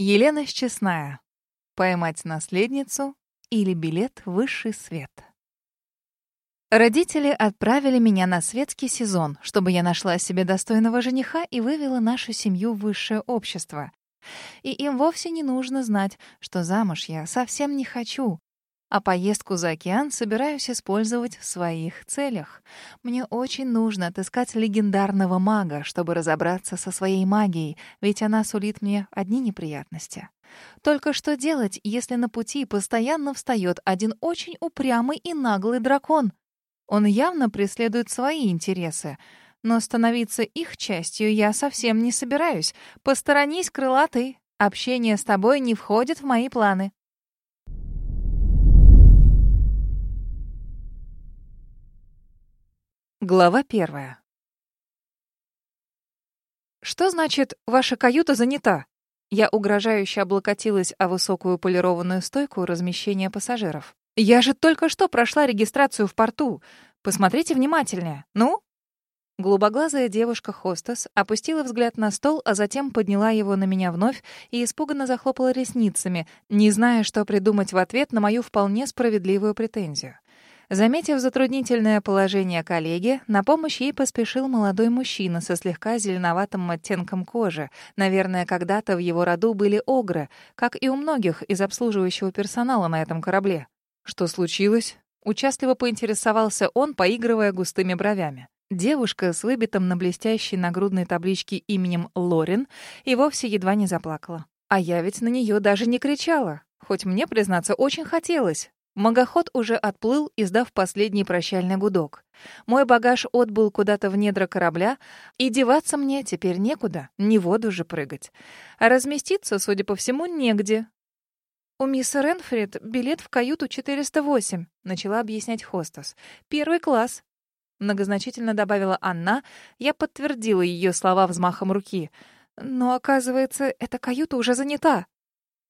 Елена Счастная. Поймать наследницу или билет в высший свет. Родители отправили меня на светский сезон, чтобы я нашла себе достойного жениха и вывела нашу семью в высшее общество. И им вовсе не нужно знать, что замуж я совсем не хочу, а поездку за океан собираюсь использовать в своих целях. Мне очень нужно отыскать легендарного мага, чтобы разобраться со своей магией, ведь она сулит мне одни неприятности. Только что делать, если на пути постоянно встает один очень упрямый и наглый дракон? Он явно преследует свои интересы, но становиться их частью я совсем не собираюсь. Посторонись, крылатый. Общение с тобой не входит в мои планы. Глава первая. «Что значит, ваша каюта занята?» Я угрожающе облокотилась о высокую полированную стойку размещения пассажиров. «Я же только что прошла регистрацию в порту. Посмотрите внимательнее. Ну?» Голубоглазая девушка-хостес опустила взгляд на стол, а затем подняла его на меня вновь и испуганно захлопала ресницами, не зная, что придумать в ответ на мою вполне справедливую претензию. Заметив затруднительное положение коллеги, на помощь ей поспешил молодой мужчина со слегка зеленоватым оттенком кожи. Наверное, когда-то в его роду были огры, как и у многих из обслуживающего персонала на этом корабле. Что случилось? Участливо поинтересовался он, поигрывая густыми бровями. Девушка с выбитым на блестящей нагрудной табличке именем Лорин и вовсе едва не заплакала. А я ведь на нее даже не кричала, хоть мне, признаться, очень хотелось. Магоход уже отплыл, издав последний прощальный гудок. Мой багаж отбыл куда-то в недра корабля, и деваться мне теперь некуда, не в воду же прыгать. А разместиться, судя по всему, негде. «У мисс Ренфрид билет в каюту 408», — начала объяснять хостес. «Первый класс». Многозначительно добавила Анна. Я подтвердила ее слова взмахом руки. «Но, оказывается, эта каюта уже занята».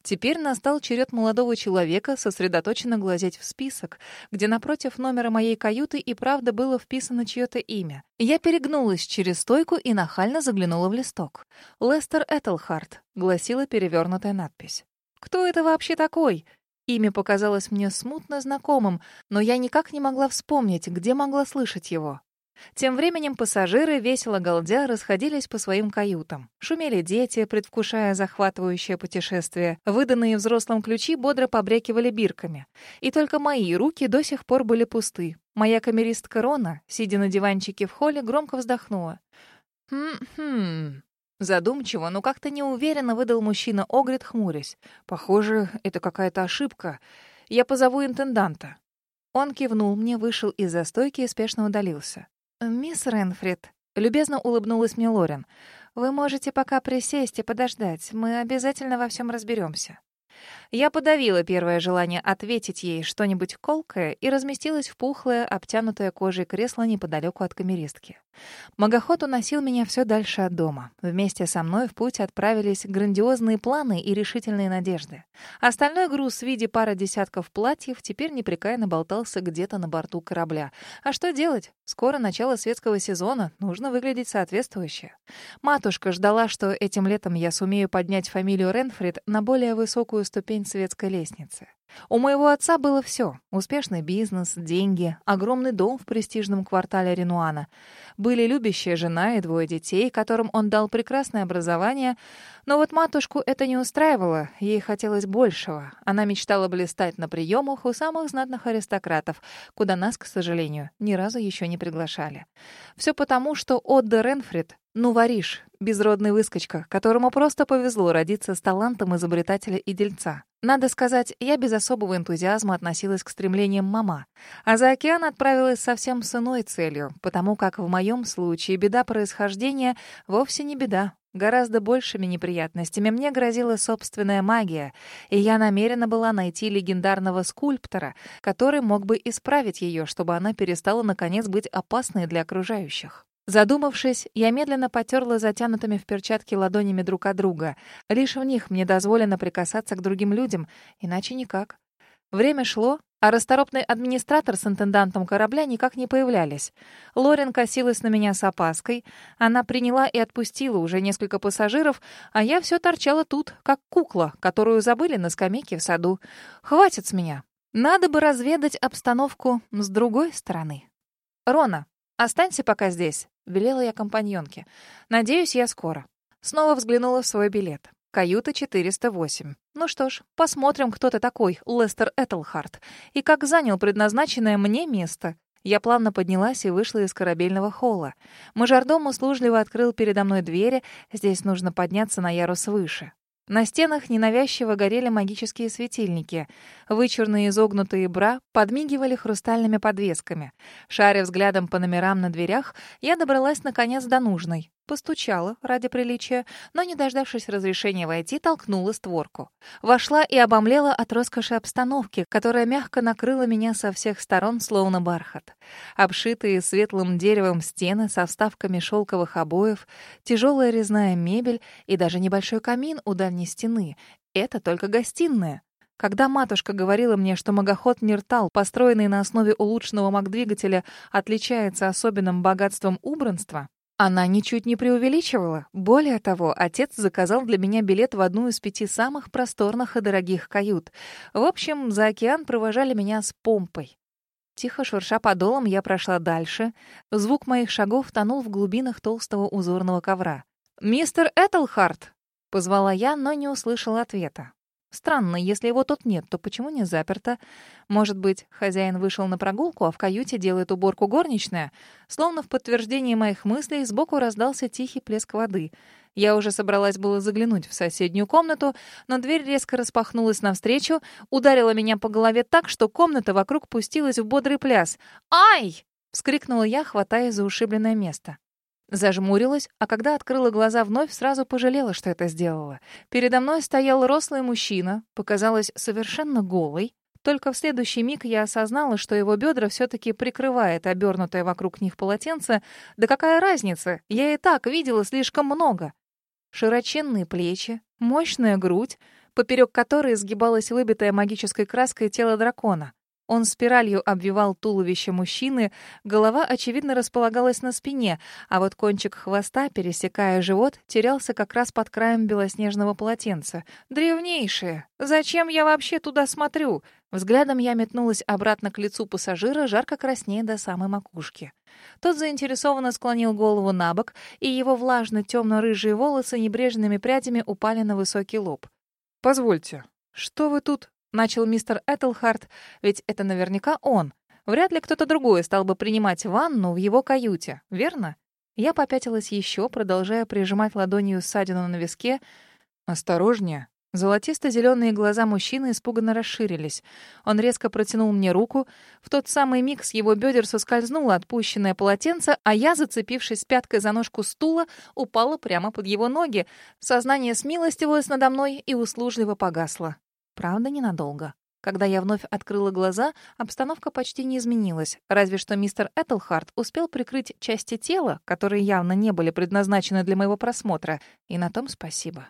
Теперь настал черед молодого человека сосредоточенно глазеть в список, где напротив номера моей каюты и правда было вписано чье-то имя. Я перегнулась через стойку и нахально заглянула в листок. «Лестер Этельхарт», — гласила перевернутая надпись. «Кто это вообще такой?» Имя показалось мне смутно знакомым, но я никак не могла вспомнить, где могла слышать его. Тем временем пассажиры, весело галдя, расходились по своим каютам. Шумели дети, предвкушая захватывающее путешествие. Выданные взрослым ключи бодро побрякивали бирками. И только мои руки до сих пор были пусты. Моя камеристка Рона, сидя на диванчике в холле, громко вздохнула. «Хм-хм...» Задумчиво, но как-то неуверенно выдал мужчина Огрид, хмурясь. «Похоже, это какая-то ошибка. Я позову интенданта». Он кивнул мне, вышел из застойки и спешно удалился. «Мисс Ренфрид», — любезно улыбнулась мне Лорен, «вы можете пока присесть и подождать. Мы обязательно во всем разберемся. Я подавила первое желание ответить ей что-нибудь колкое и разместилась в пухлое, обтянутое кожей кресло неподалеку от камеристки. Магоход уносил меня все дальше от дома. Вместе со мной в путь отправились грандиозные планы и решительные надежды. Остальной груз в виде пары десятков платьев теперь непрекаянно болтался где-то на борту корабля. А что делать? Скоро начало светского сезона, нужно выглядеть соответствующе. Матушка ждала, что этим летом я сумею поднять фамилию Ренфрид на более высокую ступень светской лестницы. У моего отца было все: успешный бизнес, деньги, огромный дом в престижном квартале Ренуана. Были любящая жена и двое детей, которым он дал прекрасное образование. Но вот матушку это не устраивало, ей хотелось большего. Она мечтала блистать на приемах у самых знатных аристократов, куда нас, к сожалению, ни разу еще не приглашали. Все потому, что Отда Ренфрид ну, воришь, безродный выскочка, которому просто повезло родиться с талантом изобретателя и дельца. Надо сказать, я без особого энтузиазма относилась к стремлениям мама, а за океан отправилась совсем с иной целью, потому как в моем случае беда происхождения вовсе не беда. Гораздо большими неприятностями мне грозила собственная магия, и я намерена была найти легендарного скульптора, который мог бы исправить ее, чтобы она перестала наконец быть опасной для окружающих. Задумавшись, я медленно потерла затянутыми в перчатки ладонями друг от друга. Лишь в них мне дозволено прикасаться к другим людям, иначе никак. Время шло, а расторопный администратор с интендантом корабля никак не появлялись. Лорен косилась на меня с опаской. Она приняла и отпустила уже несколько пассажиров, а я все торчала тут, как кукла, которую забыли на скамейке в саду. Хватит с меня. Надо бы разведать обстановку с другой стороны. «Рона, останься пока здесь», — велела я компаньонке. «Надеюсь, я скоро». Снова взглянула в свой билет. Каюта 408. Ну что ж, посмотрим, кто ты такой, Лестер Этельхарт, и как занял предназначенное мне место. Я плавно поднялась и вышла из корабельного холла. Мажордом услужливо открыл передо мной двери, здесь нужно подняться на ярус выше. На стенах ненавязчиво горели магические светильники. Вычурные изогнутые бра подмигивали хрустальными подвесками. Шаря взглядом по номерам на дверях, я добралась наконец до нужной. Постучала ради приличия, но, не дождавшись разрешения войти, толкнула створку. Вошла и обомлела от роскоши обстановки, которая мягко накрыла меня со всех сторон, словно бархат. Обшитые светлым деревом стены со вставками шелковых обоев, тяжелая резная мебель и даже небольшой камин у дальней стены. Это только гостиная. Когда матушка говорила мне, что магоход Ниртал, построенный на основе улучшенного магдвигателя, отличается особенным богатством убранства, она ничуть не преувеличивала. Более того, отец заказал для меня билет в одну из пяти самых просторных и дорогих кают. В общем, за океан провожали меня с помпой. Тихо шурша подолом, я прошла дальше. Звук моих шагов тонул в глубинах толстого узорного ковра. «Мистер Этельхарт!» — позвала я, но не услышала ответа. Странно, если его тут нет, то почему не заперто? Может быть, хозяин вышел на прогулку, а в каюте делает уборку горничная? Словно в подтверждение моих мыслей, сбоку раздался тихий плеск воды. Я уже собралась было заглянуть в соседнюю комнату, но дверь резко распахнулась навстречу, ударила меня по голове так, что комната вокруг пустилась в бодрый пляс. «Ай!» — вскрикнула я, хватая за ушибленное место. Зажмурилась, а когда открыла глаза вновь, сразу пожалела, что это сделала. Передо мной стоял рослый мужчина, показалось совершенно голый. Только в следующий миг я осознала, что его бедра все-таки прикрывает обернутое вокруг них полотенце. Да какая разница? Я и так видела слишком много. Широченные плечи, мощная грудь, поперек которой сгибалась выбитая магической краской тело дракона. Он спиралью обвивал туловище мужчины, голова, очевидно, располагалась на спине, а вот кончик хвоста, пересекая живот, терялся как раз под краем белоснежного полотенца. «Древнейшее! Зачем я вообще туда смотрю?» Взглядом я метнулась обратно к лицу пассажира, жарко краснея до самой макушки. Тот заинтересованно склонил голову на бок, и его влажно-темно-рыжие волосы небрежными прядями упали на высокий лоб. «Позвольте, что вы тут Начал мистер Этельхарт, ведь это наверняка он. Вряд ли кто-то другой стал бы принимать ванну в его каюте, верно? Я попятилась еще, продолжая прижимать ладонью ссадину на виске. «Осторожнее!» Золотисто-зеленые глаза мужчины испуганно расширились. Он резко протянул мне руку. В тот самый миг с его бедер соскользнуло отпущенное полотенце, а я, зацепившись пяткой за ножку стула, упала прямо под его ноги. Сознание смилостивилось надо мной и услужливо погасло. Правда, ненадолго. Когда я вновь открыла глаза, обстановка почти не изменилась, разве что мистер Этельхарт успел прикрыть части тела, которые явно не были предназначены для моего просмотра, и на том спасибо.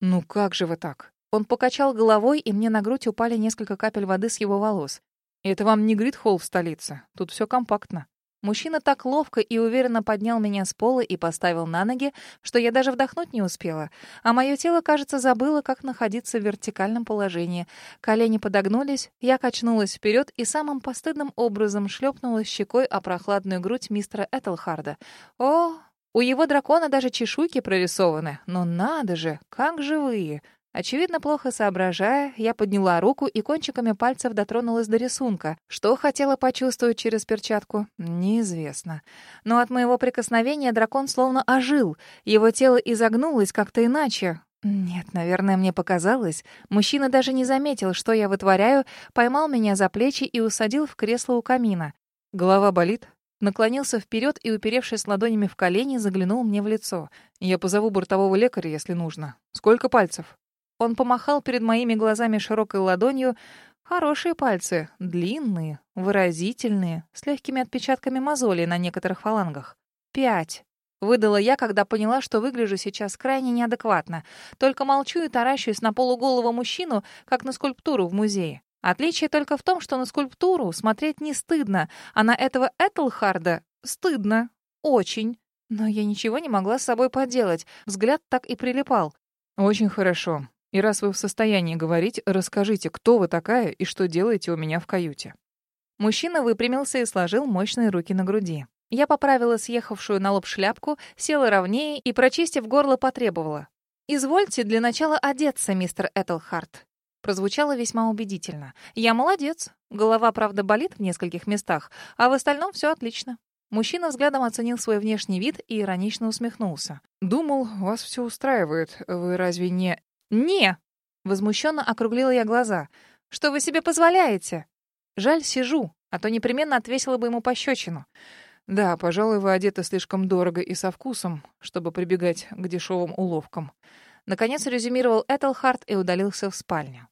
«Ну как же вы так?» Он покачал головой, и мне на грудь упали несколько капель воды с его волос. «Это вам не Гритхолл в столице. Тут все компактно». Мужчина так ловко и уверенно поднял меня с пола и поставил на ноги, что я даже вдохнуть не успела. А мое тело, кажется, забыло, как находиться в вертикальном положении. Колени подогнулись, я качнулась вперед и самым постыдным образом шлепнула щекой о прохладную грудь мистера Этельхарда. О, у его дракона даже чешуйки прорисованы. Но надо же, как живые! Очевидно, плохо соображая, я подняла руку и кончиками пальцев дотронулась до рисунка. Что хотела почувствовать через перчатку, неизвестно. Но от моего прикосновения дракон словно ожил. Его тело изогнулось как-то иначе. Нет, наверное, мне показалось. Мужчина даже не заметил, что я вытворяю, поймал меня за плечи и усадил в кресло у камина. Голова болит? Наклонился вперед и, уперевшись ладонями в колени, заглянул мне в лицо. «Я позову бортового лекаря, если нужно. Сколько пальцев?» Он помахал перед моими глазами широкой ладонью. Хорошие пальцы, длинные, выразительные, с легкими отпечатками мозолей на некоторых фалангах. Пять. Выдала я, когда поняла, что выгляжу сейчас крайне неадекватно. Только молчу и таращусь на полуголого мужчину, как на скульптуру в музее. Отличие только в том, что на скульптуру смотреть не стыдно, а на этого Этлхарда стыдно. Очень. Но я ничего не могла с собой поделать. Взгляд так и прилипал. «Очень хорошо. И раз вы в состоянии говорить, расскажите, кто вы такая и что делаете у меня в каюте». Мужчина выпрямился и сложил мощные руки на груди. Я поправила съехавшую на лоб шляпку, села ровнее и, прочистив горло, потребовала. «Извольте для начала одеться, мистер Этлхарт». Прозвучало весьма убедительно. «Я молодец. Голова, правда, болит в нескольких местах, а в остальном все отлично. Мужчина взглядом оценил свой внешний вид и иронично усмехнулся. «Думал, вас все устраивает. Вы разве не...» «Не!» — возмущенно округлила я глаза. «Что вы себе позволяете?» «Жаль, сижу, а то непременно отвесила бы ему пощечину». «Да, пожалуй, вы одеты слишком дорого и со вкусом, чтобы прибегать к дешевым уловкам». Наконец резюмировал Этельхард и удалился в спальню.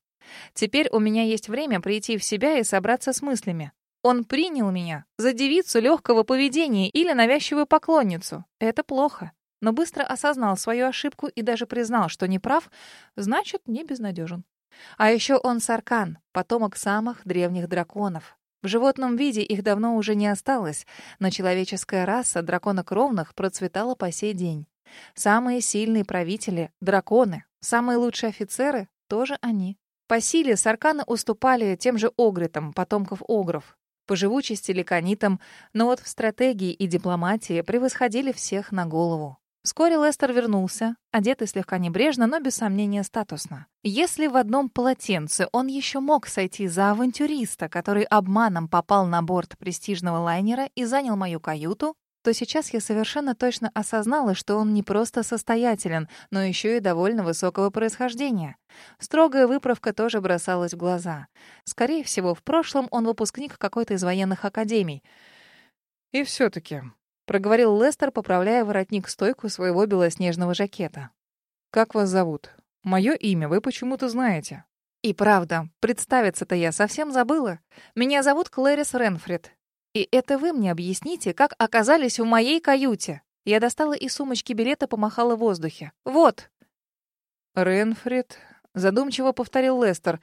«Теперь у меня есть время прийти в себя и собраться с мыслями. Он принял меня за девицу легкого поведения или навязчивую поклонницу. Это плохо. Но быстро осознал свою ошибку и даже признал, что не прав, значит, не безнадежен. А еще он Саркан, потомок самых древних драконов. В животном виде их давно уже не осталось, но человеческая раса драконокровных процветала по сей день. Самые сильные правители — драконы, самые лучшие офицеры — тоже они. По силе сарканы уступали тем же огритам, потомков огров по живучести леконитам, но вот в стратегии и дипломатии превосходили всех на голову. Вскоре Лестер вернулся, одетый слегка небрежно, но без сомнения статусно. Если в одном полотенце он еще мог сойти за авантюриста, который обманом попал на борт престижного лайнера и занял мою каюту, то сейчас я совершенно точно осознала, что он не просто состоятелен, но еще и довольно высокого происхождения. Строгая выправка тоже бросалась в глаза. Скорее всего, в прошлом он выпускник какой-то из военных академий. «И все-таки», — проговорил Лестер, поправляя воротник-стойку своего белоснежного жакета. «Как вас зовут? Мое имя вы почему-то знаете». «И правда, представиться-то я совсем забыла. Меня зовут Клэрис Ренфрид. И это вы мне объясните, как оказались в моей каюте. Я достала из сумочки билет и помахала в воздухе. Вот. Ренфрид, задумчиво повторил Лестер.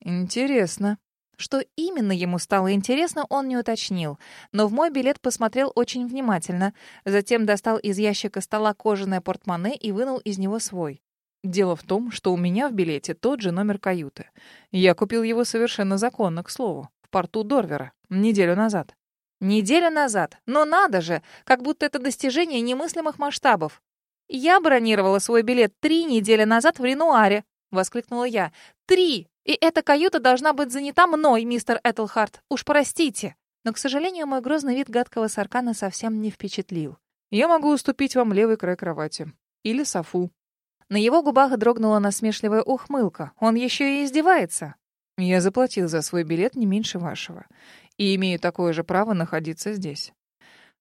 Интересно. Что именно ему стало интересно, он не уточнил, но в мой билет посмотрел очень внимательно, затем достал из ящика стола кожаное портмоне и вынул из него свой. Дело в том, что у меня в билете тот же номер каюты. Я купил его совершенно законно, к слову в порту Дорвера неделю назад. Неделю назад? Но надо же! Как будто это достижение немыслимых масштабов. Я бронировала свой билет три недели назад в Ренуаре, воскликнула я. Три! И эта каюта должна быть занята мной, мистер Этлхарт. Уж простите. Но, к сожалению, мой грозный вид гадкого саркана совсем не впечатлил. Я могу уступить вам левый край кровати. Или софу. На его губах дрогнула насмешливая ухмылка. Он еще и издевается. Я заплатил за свой билет не меньше вашего и имею такое же право находиться здесь.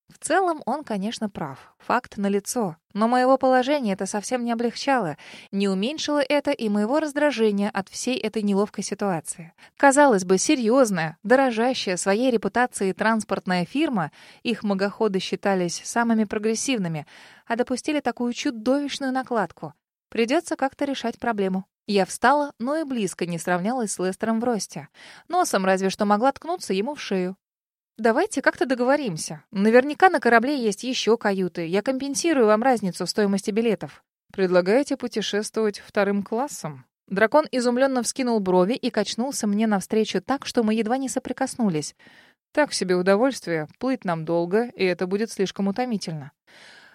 В целом он, конечно, прав. Факт налицо. Но моего положения это совсем не облегчало. Не уменьшило это и моего раздражения от всей этой неловкой ситуации. Казалось бы, серьезная, дорожащая своей репутацией транспортная фирма, их магоходы считались самыми прогрессивными, а допустили такую чудовищную накладку. Придется как-то решать проблему. Я встала, но и близко не сравнялась с Лестером в росте. Носом разве что могла ткнуться ему в шею. «Давайте как-то договоримся. Наверняка на корабле есть еще каюты. Я компенсирую вам разницу в стоимости билетов». «Предлагаете путешествовать вторым классом?» Дракон изумленно вскинул брови и качнулся мне навстречу так, что мы едва не соприкоснулись. «Так себе удовольствие. Плыть нам долго, и это будет слишком утомительно».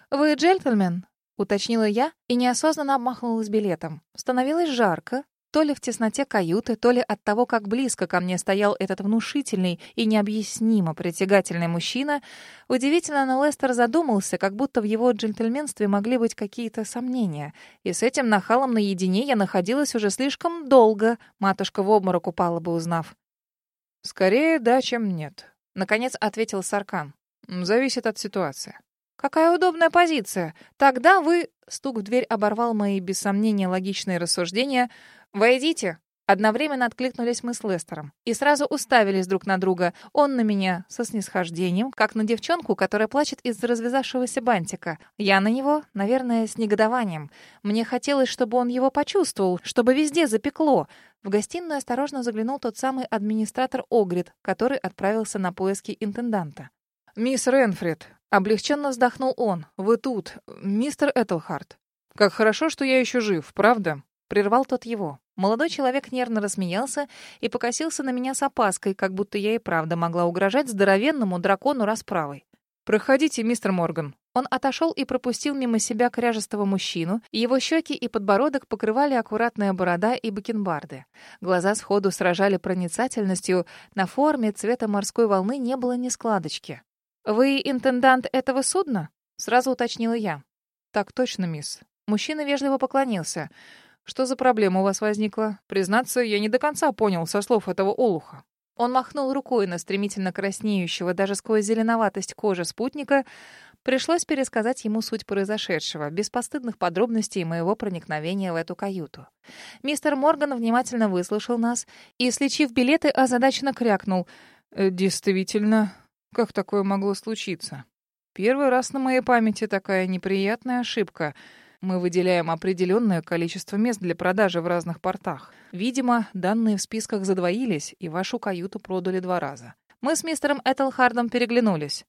«Вы джентльмен?» — уточнила я и неосознанно обмахнулась билетом. Становилось жарко, то ли в тесноте каюты, то ли от того, как близко ко мне стоял этот внушительный и необъяснимо притягательный мужчина. Удивительно, но Лестер задумался, как будто в его джентльменстве могли быть какие-то сомнения. И с этим нахалом наедине я находилась уже слишком долго. Матушка в обморок упала бы, узнав. «Скорее да, чем нет», — наконец ответил Саркан. «Зависит от ситуации». Какая удобная позиция. Тогда вы...» Стук в дверь оборвал мои, без сомнения, логичные рассуждения. «Войдите». Одновременно откликнулись мы с Лестером. И сразу уставились друг на друга. Он на меня со снисхождением, как на девчонку, которая плачет из-за развязавшегося бантика. Я на него, наверное, с негодованием. Мне хотелось, чтобы он его почувствовал, чтобы везде запекло. В гостиную осторожно заглянул тот самый администратор Огрид, который отправился на поиски интенданта. «Мисс Ренфрид», — облегченно вздохнул он, — «вы тут, мистер Этельхарт. Как хорошо, что я еще жив, правда?» Прервал тот его. Молодой человек нервно рассмеялся и покосился на меня с опаской, как будто я и правда могла угрожать здоровенному дракону расправой. «Проходите, мистер Морган». Он отошел и пропустил мимо себя кряжестого мужчину, его щеки и подбородок покрывали аккуратная борода и бакенбарды. Глаза сходу сражали проницательностью, на форме цвета морской волны не было ни складочки. «Вы интендант этого судна?» — сразу уточнила я. «Так точно, мисс». Мужчина вежливо поклонился — что за проблема у вас возникла? Признаться, я не до конца понял со слов этого олуха. Он махнул рукой на стремительно краснеющего даже сквозь зеленоватость кожи спутника. Пришлось пересказать ему суть произошедшего, без постыдных подробностей моего проникновения в эту каюту. Мистер Морган внимательно выслушал нас и, слечив билеты, озадаченно крякнул. «Э, «Действительно, как такое могло случиться? Первый раз на моей памяти такая неприятная ошибка — мы выделяем определенное количество мест для продажи в разных портах. Видимо, данные в списках задвоились, и вашу каюту продали два раза. Мы с мистером Этельхардом переглянулись.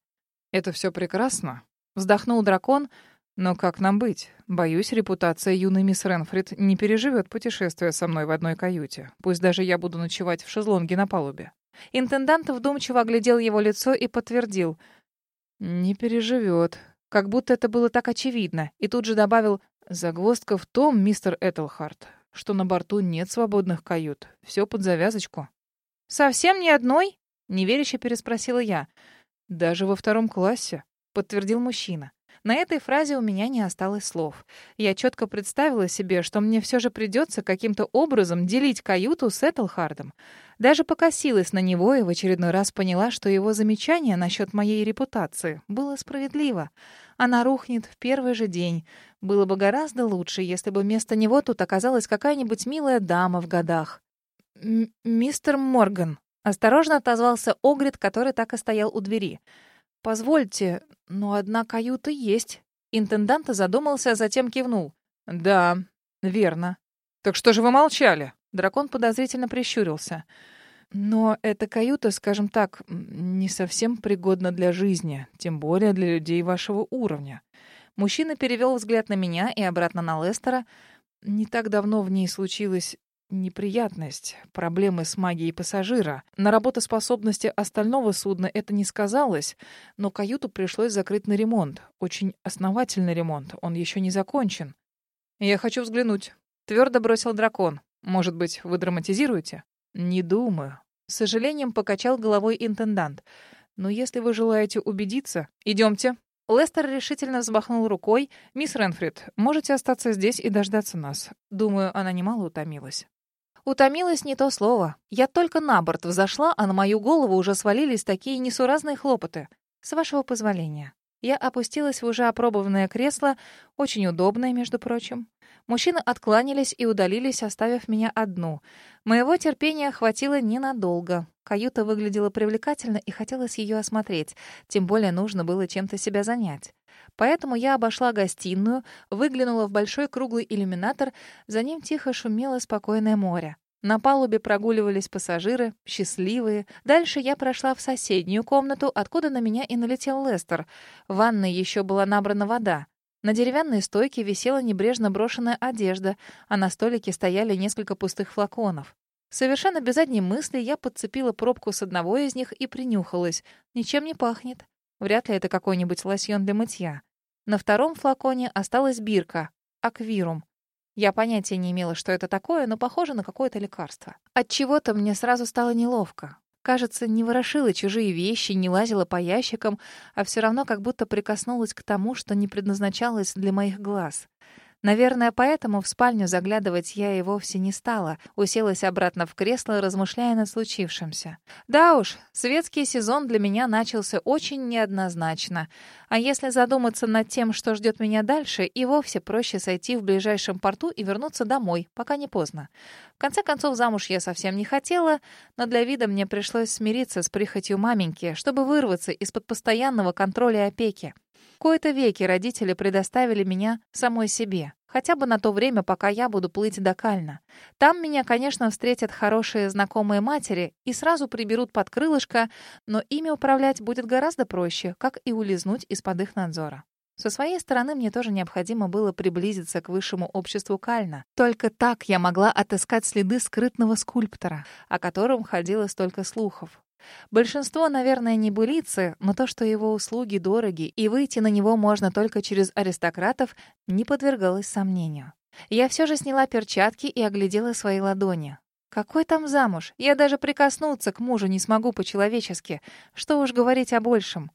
«Это все прекрасно», — вздохнул дракон, «но как нам быть? Боюсь, репутация юной мисс Ренфрид не переживет путешествие со мной в одной каюте. Пусть даже я буду ночевать в шезлонге на палубе». Интендант вдумчиво оглядел его лицо и подтвердил. «Не переживет как будто это было так очевидно, и тут же добавил «Загвоздка в том, мистер Этельхарт, что на борту нет свободных кают. Все под завязочку». «Совсем ни одной?» — неверяще переспросила я. «Даже во втором классе», — подтвердил мужчина. На этой фразе у меня не осталось слов. Я четко представила себе, что мне все же придется каким-то образом делить каюту с Этельхардом. Даже покосилась на него и в очередной раз поняла, что его замечание насчет моей репутации было справедливо. Она рухнет в первый же день. Было бы гораздо лучше, если бы вместо него тут оказалась какая-нибудь милая дама в годах. «Мистер Морган», — осторожно отозвался Огрид, который так и стоял у двери. «Позвольте, но одна каюта есть». Интендант задумался, а затем кивнул. «Да, верно. Так что же вы молчали?» Дракон подозрительно прищурился. «Но эта каюта, скажем так, не совсем пригодна для жизни, тем более для людей вашего уровня». Мужчина перевел взгляд на меня и обратно на Лестера. Не так давно в ней случилось неприятность, проблемы с магией пассажира. На работоспособности остального судна это не сказалось, но каюту пришлось закрыть на ремонт. Очень основательный ремонт, он еще не закончен. «Я хочу взглянуть», — твердо бросил дракон. «Может быть, вы драматизируете?» «Не думаю». С сожалением покачал головой интендант. «Но если вы желаете убедиться, идемте». Лестер решительно взмахнул рукой. «Мисс Ренфрид, можете остаться здесь и дождаться нас. Думаю, она немало утомилась». Утомилась не то слово. Я только на борт взошла, а на мою голову уже свалились такие несуразные хлопоты. С вашего позволения. Я опустилась в уже опробованное кресло, очень удобное, между прочим. Мужчины откланялись и удалились, оставив меня одну. Моего терпения хватило ненадолго. Каюта выглядела привлекательно, и хотелось ее осмотреть. Тем более нужно было чем-то себя занять. Поэтому я обошла гостиную, выглянула в большой круглый иллюминатор, за ним тихо шумело спокойное море. На палубе прогуливались пассажиры, счастливые. Дальше я прошла в соседнюю комнату, откуда на меня и налетел Лестер. В ванной еще была набрана вода. На деревянной стойке висела небрежно брошенная одежда, а на столике стояли несколько пустых флаконов. Совершенно без задней мысли я подцепила пробку с одного из них и принюхалась. Ничем не пахнет. Вряд ли это какой-нибудь лосьон для мытья. На втором флаконе осталась бирка, аквирум. Я понятия не имела, что это такое, но похоже на какое-то лекарство. От чего-то мне сразу стало неловко. Кажется, не ворошила чужие вещи, не лазила по ящикам, а все равно как будто прикоснулась к тому, что не предназначалось для моих глаз. Наверное, поэтому в спальню заглядывать я и вовсе не стала, уселась обратно в кресло, размышляя над случившимся. Да уж, светский сезон для меня начался очень неоднозначно. А если задуматься над тем, что ждет меня дальше, и вовсе проще сойти в ближайшем порту и вернуться домой, пока не поздно. В конце концов, замуж я совсем не хотела, но для вида мне пришлось смириться с прихотью маменьки, чтобы вырваться из-под постоянного контроля и опеки кои-то веки родители предоставили меня самой себе. Хотя бы на то время, пока я буду плыть до Кальна. Там меня, конечно, встретят хорошие знакомые матери и сразу приберут под крылышко, но ими управлять будет гораздо проще, как и улизнуть из-под их надзора. Со своей стороны мне тоже необходимо было приблизиться к высшему обществу Кальна. Только так я могла отыскать следы скрытного скульптора, о котором ходило столько слухов. Большинство, наверное, не былицы, но то, что его услуги дороги и выйти на него можно только через аристократов, не подвергалось сомнению. Я все же сняла перчатки и оглядела свои ладони. Какой там замуж? Я даже прикоснуться к мужу не смогу по-человечески. Что уж говорить о большем.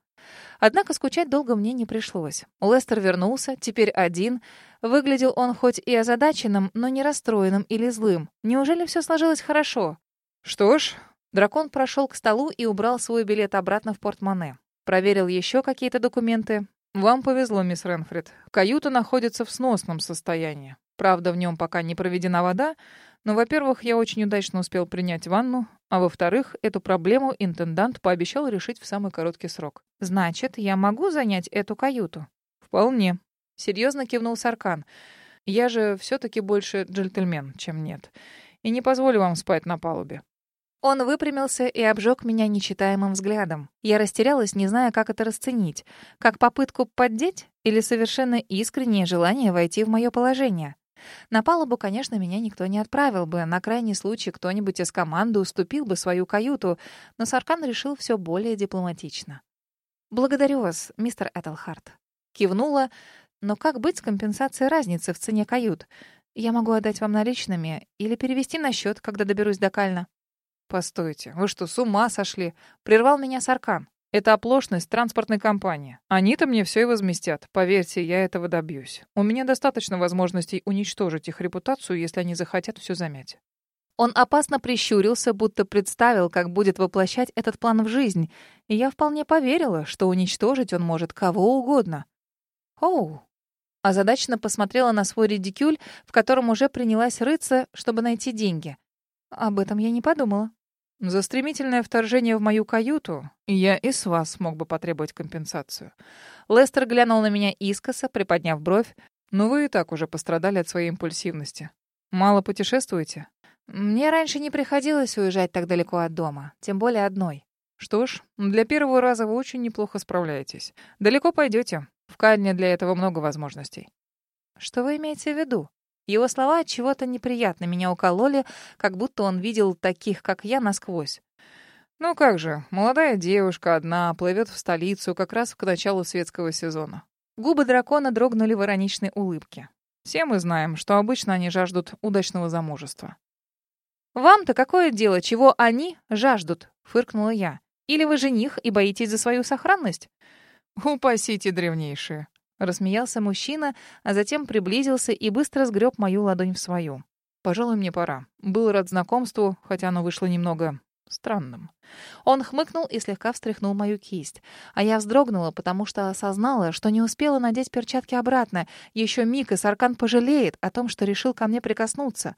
Однако скучать долго мне не пришлось. Лестер вернулся, теперь один. Выглядел он хоть и озадаченным, но не расстроенным или злым. Неужели все сложилось хорошо? «Что ж, Дракон прошел к столу и убрал свой билет обратно в портмоне. Проверил еще какие-то документы. «Вам повезло, мисс Ренфрид. Каюта находится в сносном состоянии. Правда, в нем пока не проведена вода, но, во-первых, я очень удачно успел принять ванну, а во-вторых, эту проблему интендант пообещал решить в самый короткий срок. «Значит, я могу занять эту каюту?» «Вполне», — серьезно кивнул Саркан. «Я же все-таки больше джентльмен, чем нет, и не позволю вам спать на палубе. Он выпрямился и обжег меня нечитаемым взглядом. Я растерялась, не зная, как это расценить. Как попытку поддеть или совершенно искреннее желание войти в мое положение. На палубу, конечно, меня никто не отправил бы. На крайний случай кто-нибудь из команды уступил бы свою каюту, но Саркан решил все более дипломатично. «Благодарю вас, мистер Этельхарт». Кивнула, но как быть с компенсацией разницы в цене кают? Я могу отдать вам наличными или перевести на счет, когда доберусь до Кальна. «Постойте, вы что, с ума сошли?» Прервал меня Саркан. «Это оплошность транспортной компании. Они-то мне все и возместят. Поверьте, я этого добьюсь. У меня достаточно возможностей уничтожить их репутацию, если они захотят все замять». Он опасно прищурился, будто представил, как будет воплощать этот план в жизнь, и я вполне поверила, что уничтожить он может кого угодно. «Оу!» Озадаченно посмотрела на свой редикюль, в котором уже принялась рыться, чтобы найти деньги. Об этом я не подумала. За стремительное вторжение в мою каюту я и с вас мог бы потребовать компенсацию. Лестер глянул на меня искоса, приподняв бровь. Но вы и так уже пострадали от своей импульсивности. Мало путешествуете? Мне раньше не приходилось уезжать так далеко от дома, тем более одной. Что ж, для первого раза вы очень неплохо справляетесь. Далеко пойдете. В Кадне для этого много возможностей. Что вы имеете в виду? Его слова от чего-то неприятно меня укололи, как будто он видел таких, как я, насквозь. Ну как же, молодая девушка одна плывет в столицу как раз к началу светского сезона. Губы дракона дрогнули в ироничной улыбке. Все мы знаем, что обычно они жаждут удачного замужества. «Вам-то какое дело, чего они жаждут?» — фыркнула я. «Или вы жених и боитесь за свою сохранность?» «Упасите, древнейшие!» Рассмеялся мужчина, а затем приблизился и быстро сгреб мою ладонь в свою. «Пожалуй, мне пора. Был рад знакомству, хотя оно вышло немного странным». Он хмыкнул и слегка встряхнул мою кисть. А я вздрогнула, потому что осознала, что не успела надеть перчатки обратно. Еще миг, и Саркан пожалеет о том, что решил ко мне прикоснуться.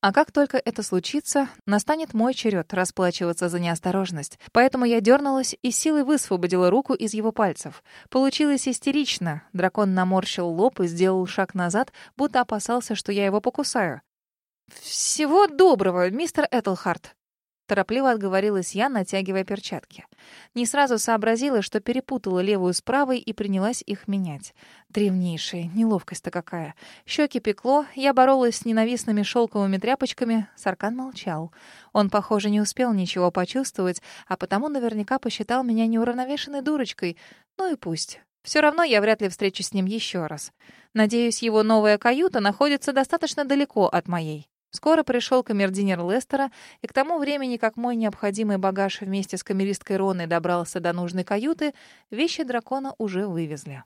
А как только это случится, настанет мой черед расплачиваться за неосторожность. Поэтому я дернулась и силой высвободила руку из его пальцев. Получилось истерично. Дракон наморщил лоб и сделал шаг назад, будто опасался, что я его покусаю. «Всего доброго, мистер Этлхарт!» Торопливо отговорилась я, натягивая перчатки. Не сразу сообразила, что перепутала левую с правой и принялась их менять. Древнейшая, неловкость-то какая. Щеки пекло, я боролась с ненавистными шелковыми тряпочками, Саркан молчал. Он, похоже, не успел ничего почувствовать, а потому наверняка посчитал меня неуравновешенной дурочкой. Ну и пусть. Все равно я вряд ли встречусь с ним еще раз. Надеюсь, его новая каюта находится достаточно далеко от моей. Скоро пришел камердинер Лестера, и к тому времени, как мой необходимый багаж вместе с камеристкой Роной добрался до нужной каюты, вещи дракона уже вывезли.